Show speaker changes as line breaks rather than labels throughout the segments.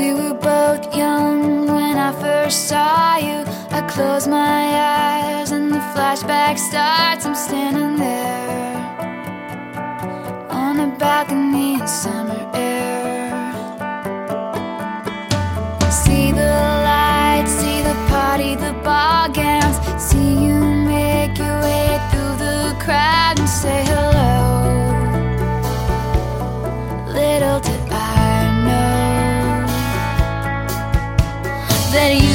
We were both young when I first saw you. I close my eyes and the flashback starts. I'm standing there on a balcony in summer air. that you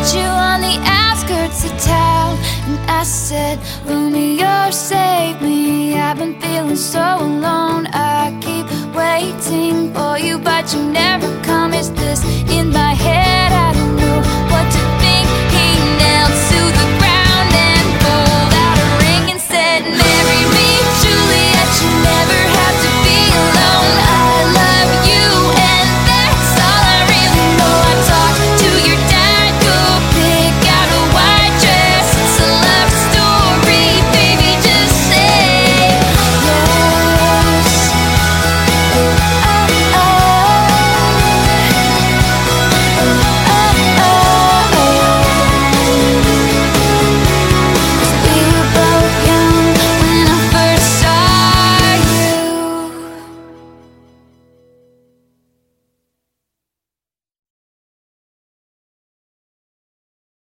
met you on the outskirts of town. And I said, Romeo, save me. I've been feeling so alone. I keep waiting for you, but you never